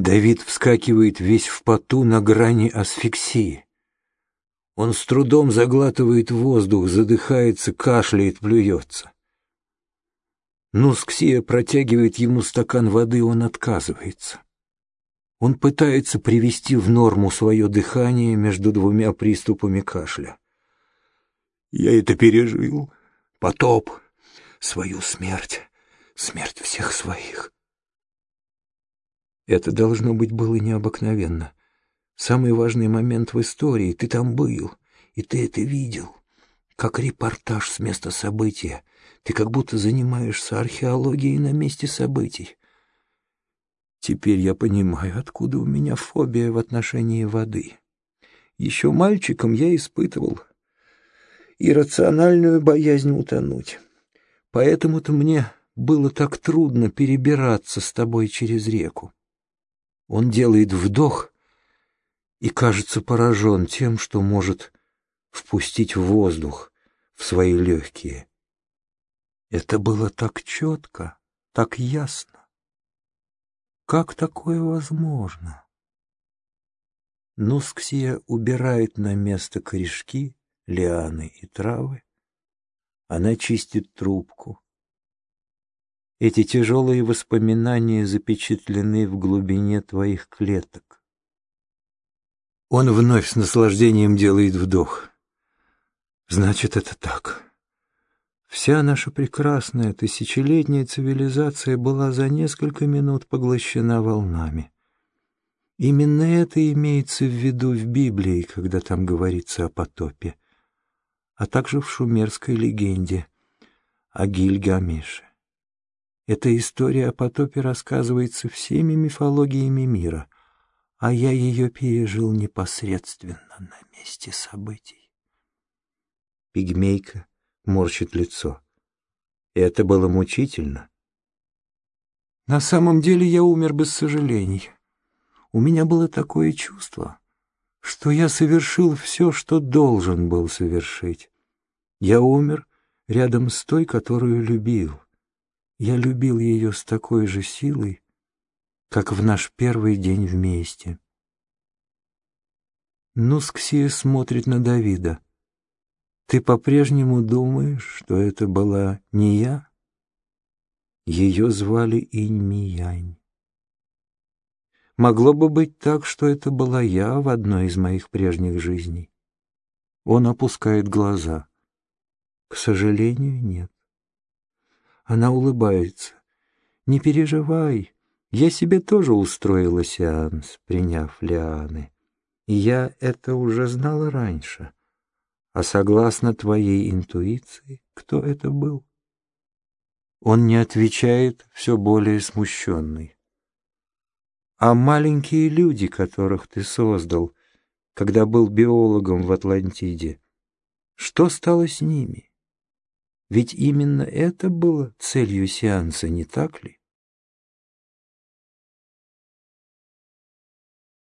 Давид вскакивает весь в поту на грани асфиксии. Он с трудом заглатывает воздух, задыхается, кашляет, плюется. Нусксия протягивает ему стакан воды, он отказывается. Он пытается привести в норму свое дыхание между двумя приступами кашля. «Я это пережил. Потоп. Свою смерть. Смерть всех своих». Это, должно быть, было необыкновенно. Самый важный момент в истории. Ты там был, и ты это видел. Как репортаж с места события. Ты как будто занимаешься археологией на месте событий. Теперь я понимаю, откуда у меня фобия в отношении воды. Еще мальчиком я испытывал иррациональную боязнь утонуть. Поэтому-то мне было так трудно перебираться с тобой через реку. Он делает вдох и кажется поражен тем, что может впустить воздух в свои легкие. Это было так четко, так ясно. Как такое возможно? Нусксия убирает на место корешки, лианы и травы. Она чистит трубку. Эти тяжелые воспоминания запечатлены в глубине твоих клеток. Он вновь с наслаждением делает вдох. Значит, это так. Вся наша прекрасная тысячелетняя цивилизация была за несколько минут поглощена волнами. Именно это имеется в виду в Библии, когда там говорится о потопе, а также в шумерской легенде о Гильгамеше. Эта история о потопе рассказывается всеми мифологиями мира, а я ее пережил непосредственно на месте событий. Пигмейка морщит лицо. Это было мучительно. На самом деле я умер без сожалений. У меня было такое чувство, что я совершил все, что должен был совершить. Я умер рядом с той, которую любил. Я любил ее с такой же силой, как в наш первый день вместе. Нусксия смотрит на Давида. Ты по-прежнему думаешь, что это была не я? Ее звали Инь-Миянь. Могло бы быть так, что это была я в одной из моих прежних жизней. Он опускает глаза. К сожалению, нет. Она улыбается. Не переживай, я себе тоже устроила сеанс, приняв лианы. И я это уже знала раньше. А согласно твоей интуиции, кто это был? Он не отвечает, все более смущенный. А маленькие люди, которых ты создал, когда был биологом в Атлантиде, что стало с ними? Ведь именно это было целью сеанса, не так ли?